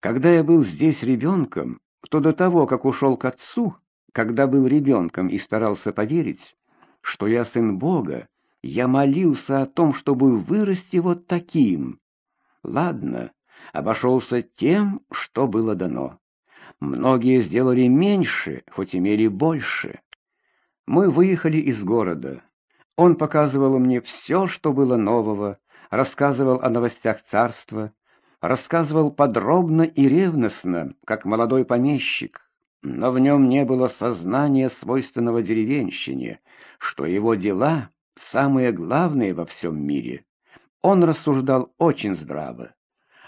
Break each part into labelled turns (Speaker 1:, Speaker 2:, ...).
Speaker 1: Когда я был здесь ребенком, то до того, как ушел к отцу, когда был ребенком и старался поверить, что я сын Бога, я молился о том, чтобы вырасти вот таким. Ладно, обошелся тем, что было дано. Многие сделали меньше, хоть имели больше. Мы выехали из города. Он показывал мне все, что было нового, рассказывал о новостях царства, рассказывал подробно и ревностно, как молодой помещик, но в нем не было сознания, свойственного деревенщине, что его дела самые главные во всем мире. Он рассуждал очень здраво.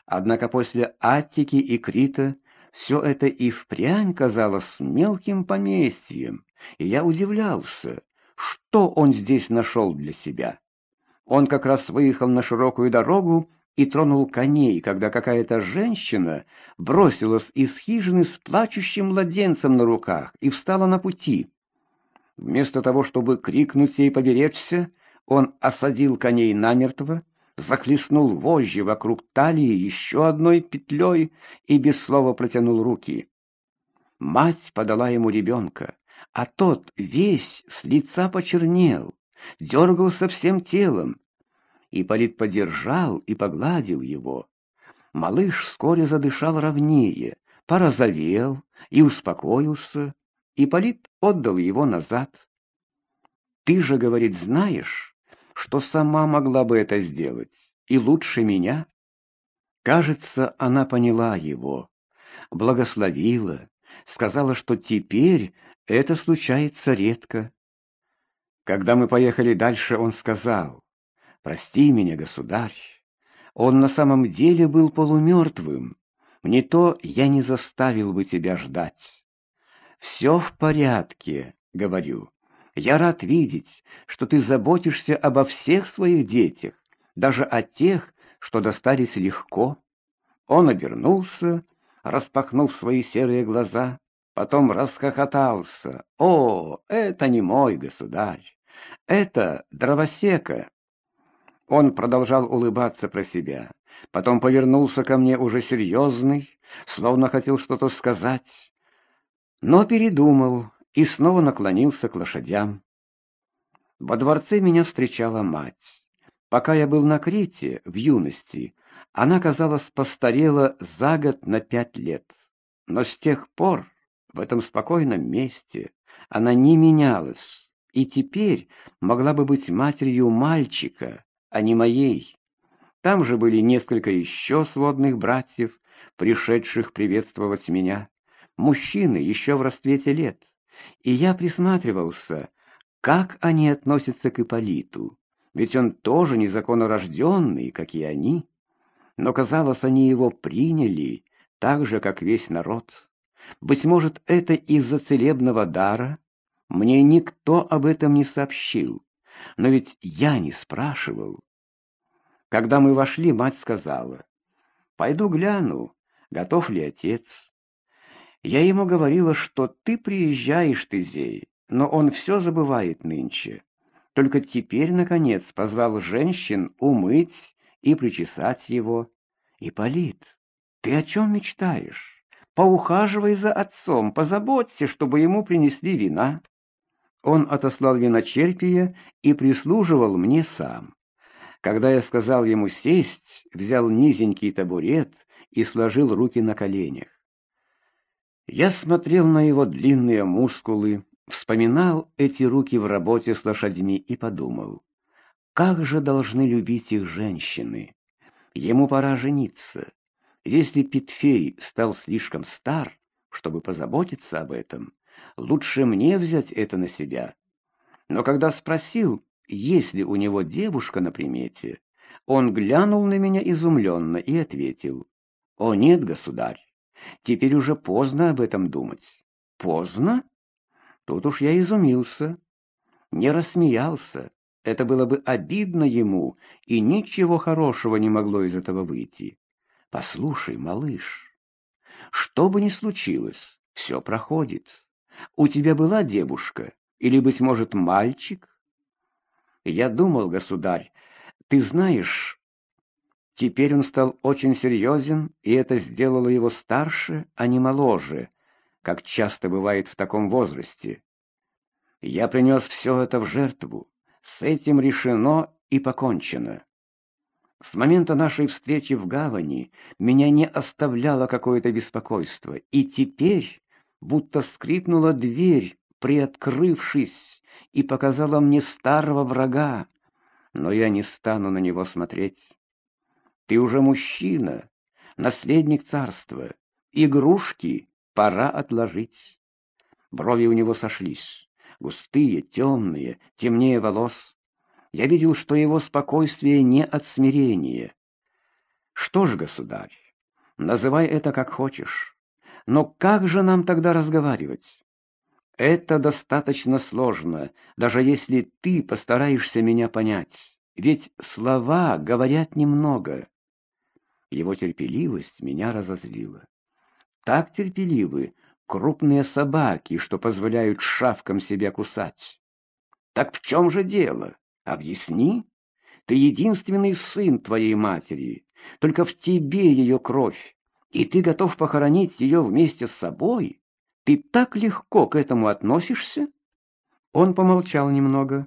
Speaker 1: Однако после Аттики и Крита все это и впрямь казалось мелким поместьем, и я удивлялся, что он здесь нашел для себя. Он как раз выехал на широкую дорогу и тронул коней, когда какая-то женщина бросилась из хижины с плачущим младенцем на руках и встала на пути. Вместо того, чтобы крикнуть ей поберечься, он осадил коней намертво, захлестнул вожжи вокруг талии еще одной петлей и без слова протянул руки. Мать подала ему ребенка, а тот весь с лица почернел, дергался всем телом. Ипполит подержал и погладил его. Малыш вскоре задышал ровнее, порозовел и успокоился. Ипполит отдал его назад. «Ты же, — говорит, — знаешь, что сама могла бы это сделать, и лучше меня. Кажется, она поняла его, благословила, сказала, что теперь это случается редко. Когда мы поехали дальше, он сказал, «Прости меня, государь, он на самом деле был полумертвым, не то я не заставил бы тебя ждать». «Все в порядке», — говорю. Я рад видеть, что ты заботишься обо всех своих детях, даже о тех, что достались легко. Он обернулся, распахнув свои серые глаза, потом расхохотался. «О, это не мой государь! Это дровосека!» Он продолжал улыбаться про себя, потом повернулся ко мне уже серьезный, словно хотел что-то сказать, но передумал и снова наклонился к лошадям. Во дворце меня встречала мать. Пока я был на Крите, в юности, она, казалось, постарела за год на пять лет. Но с тех пор в этом спокойном месте она не менялась, и теперь могла бы быть матерью мальчика, а не моей. Там же были несколько еще сводных братьев, пришедших приветствовать меня, мужчины еще в расцвете лет и я присматривался, как они относятся к Ипполиту, ведь он тоже незаконнорожденный, как и они. Но, казалось, они его приняли, так же, как весь народ. Быть может, это из-за целебного дара? Мне никто об этом не сообщил, но ведь я не спрашивал. Когда мы вошли, мать сказала, «Пойду гляну, готов ли отец». Я ему говорила, что ты приезжаешь, Тызей, но он все забывает нынче. Только теперь, наконец, позвал женщин умыть и причесать его. Ипполит, ты о чем мечтаешь? Поухаживай за отцом, позаботься, чтобы ему принесли вина. Он отослал виночерпие и прислуживал мне сам. Когда я сказал ему сесть, взял низенький табурет и сложил руки на коленях. Я смотрел на его длинные мускулы, вспоминал эти руки в работе с лошадьми и подумал, как же должны любить их женщины. Ему пора жениться. Если Петфей стал слишком стар, чтобы позаботиться об этом, лучше мне взять это на себя. Но когда спросил, есть ли у него девушка на примете, он глянул на меня изумленно и ответил, «О нет, государь, Теперь уже поздно об этом думать. Поздно? Тут уж я изумился. Не рассмеялся. Это было бы обидно ему, и ничего хорошего не могло из этого выйти. Послушай, малыш, что бы ни случилось, все проходит. У тебя была девушка, или, быть может, мальчик? Я думал, государь, ты знаешь, Теперь он стал очень серьезен, и это сделало его старше, а не моложе, как часто бывает в таком возрасте. Я принес все это в жертву, с этим решено и покончено. С момента нашей встречи в гавани меня не оставляло какое-то беспокойство, и теперь будто скрипнула дверь, приоткрывшись, и показала мне старого врага, но я не стану на него смотреть. Ты уже мужчина, наследник царства. Игрушки пора отложить. Брови у него сошлись, густые, темные, темнее волос. Я видел, что его спокойствие не от смирения. Что ж, государь, называй это как хочешь. Но как же нам тогда разговаривать? Это достаточно сложно, даже если ты постараешься меня понять. Ведь слова говорят немного. Его терпеливость меня разозлила. Так терпеливы крупные собаки, что позволяют шавкам себя кусать. Так в чем же дело? Объясни. Ты единственный сын твоей матери, только в тебе ее кровь, и ты готов похоронить ее вместе с собой? Ты так легко к этому относишься? Он помолчал немного.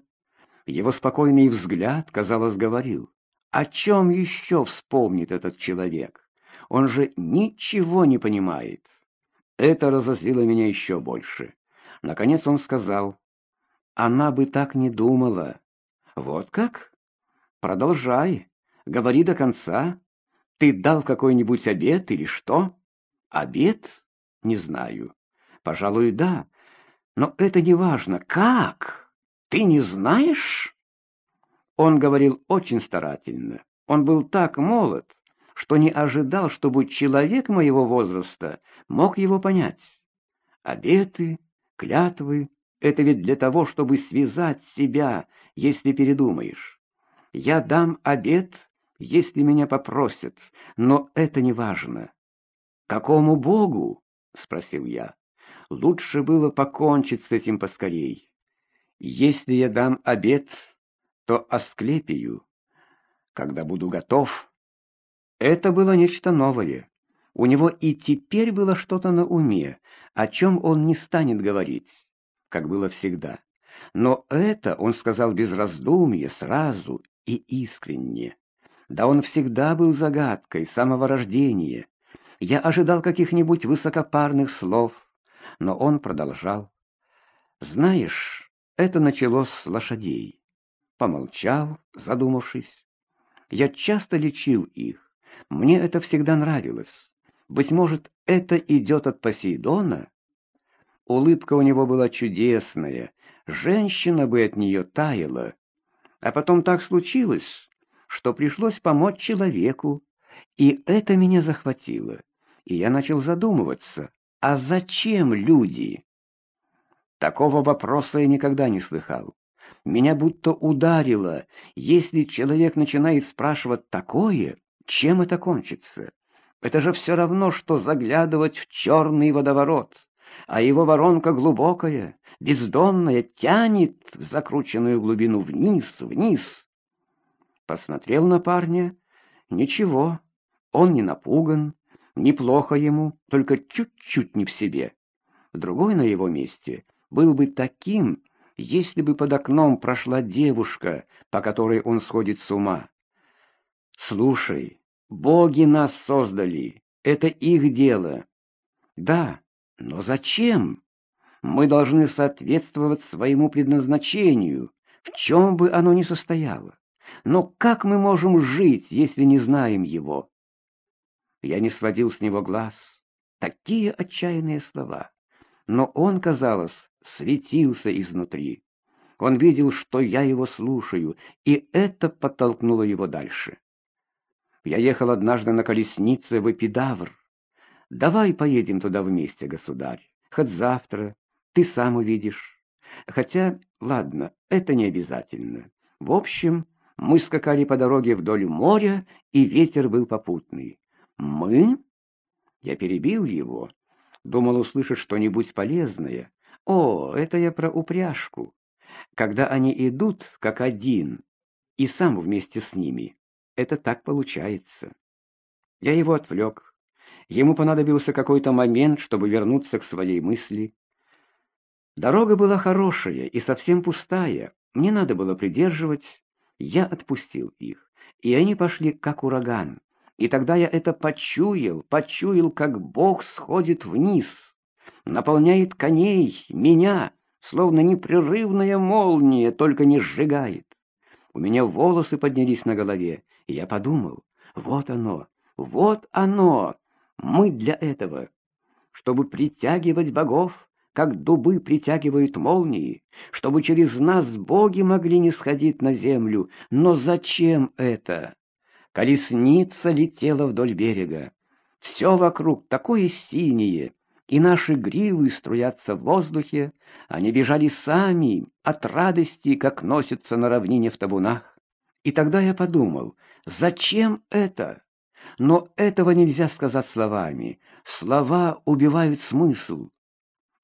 Speaker 1: Его спокойный взгляд, казалось, говорил. О чем еще вспомнит этот человек? Он же ничего не понимает. Это разозлило меня еще больше. Наконец он сказал, она бы так не думала. Вот как? Продолжай, говори до конца. Ты дал какой-нибудь обед или что? Обед? Не знаю. Пожалуй, да. Но это не важно. Как? Ты не знаешь? Он говорил очень старательно. Он был так молод, что не ожидал, чтобы человек моего возраста мог его понять. Обеты, клятвы — это ведь для того, чтобы связать себя, если передумаешь. Я дам обет, если меня попросят, но это не важно. «Какому Богу?» — спросил я. «Лучше было покончить с этим поскорей. Если я дам обет, то Асклепию, когда буду готов. Это было нечто новое. У него и теперь было что-то на уме, о чем он не станет говорить, как было всегда. Но это он сказал без раздумья, сразу и искренне. Да он всегда был загадкой самого рождения. Я ожидал каких-нибудь высокопарных слов, но он продолжал. Знаешь, это началось с лошадей помолчал, задумавшись. Я часто лечил их. Мне это всегда нравилось. Быть может, это идет от Посейдона? Улыбка у него была чудесная. Женщина бы от нее таяла. А потом так случилось, что пришлось помочь человеку. И это меня захватило. И я начал задумываться, а зачем люди? Такого вопроса я никогда не слыхал. Меня будто ударило. Если человек начинает спрашивать такое, чем это кончится? Это же все равно, что заглядывать в черный водоворот, а его воронка глубокая, бездонная, тянет в закрученную глубину вниз, вниз. Посмотрел на парня. Ничего, он не напуган, неплохо ему, только чуть-чуть не в себе. Другой на его месте был бы таким, если бы под окном прошла девушка, по которой он сходит с ума. Слушай, боги нас создали, это их дело. Да, но зачем? Мы должны соответствовать своему предназначению, в чем бы оно ни состояло. Но как мы можем жить, если не знаем его? Я не сводил с него глаз. Такие отчаянные слова. Но он, казалось, светился изнутри. Он видел, что я его слушаю, и это подтолкнуло его дальше. Я ехал однажды на колеснице в Эпидавр. Давай поедем туда вместе, государь, хоть завтра, ты сам увидишь. Хотя, ладно, это не обязательно. В общем, мы скакали по дороге вдоль моря, и ветер был попутный. Мы? Я перебил его, думал услышать что-нибудь полезное, о, это я про упряжку. Когда они идут, как один, и сам вместе с ними. это так получается. Я его отвлек. Ему понадобился какой-то момент, чтобы вернуться к своей мысли. Дорога была хорошая и совсем пустая. Мне надо было придерживать. Я отпустил их, и они пошли как ураган. И тогда я это почуял, почуял, как Бог сходит вниз, наполняет коней, меня, словно непрерывная молния, только не сжигает. У меня волосы поднялись на голове, и я подумал, вот оно, вот оно, мы для этого, чтобы притягивать богов, как дубы притягивают молнии, чтобы через нас боги могли не сходить на землю. Но зачем это? Колесница летела вдоль берега. Все вокруг такое синее, и наши гривы струятся в воздухе, они бежали сами от радости, как носятся на равнине в табунах. И тогда я подумал, зачем это? Но этого нельзя сказать словами. Слова убивают смысл.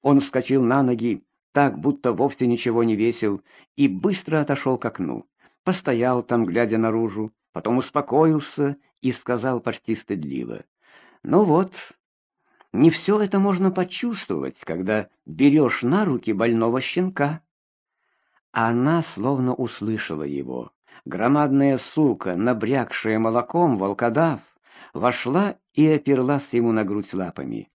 Speaker 1: Он вскочил на ноги, так, будто вовсе ничего не весил, и быстро отошел к окну. Постоял там, глядя наружу, потом успокоился и сказал почти стыдливо. «Ну вот, не все это можно почувствовать, когда берешь на руки больного щенка». Она словно услышала его. Громадная сука, набрякшая молоком, волкодав, вошла и оперлась ему на грудь лапами.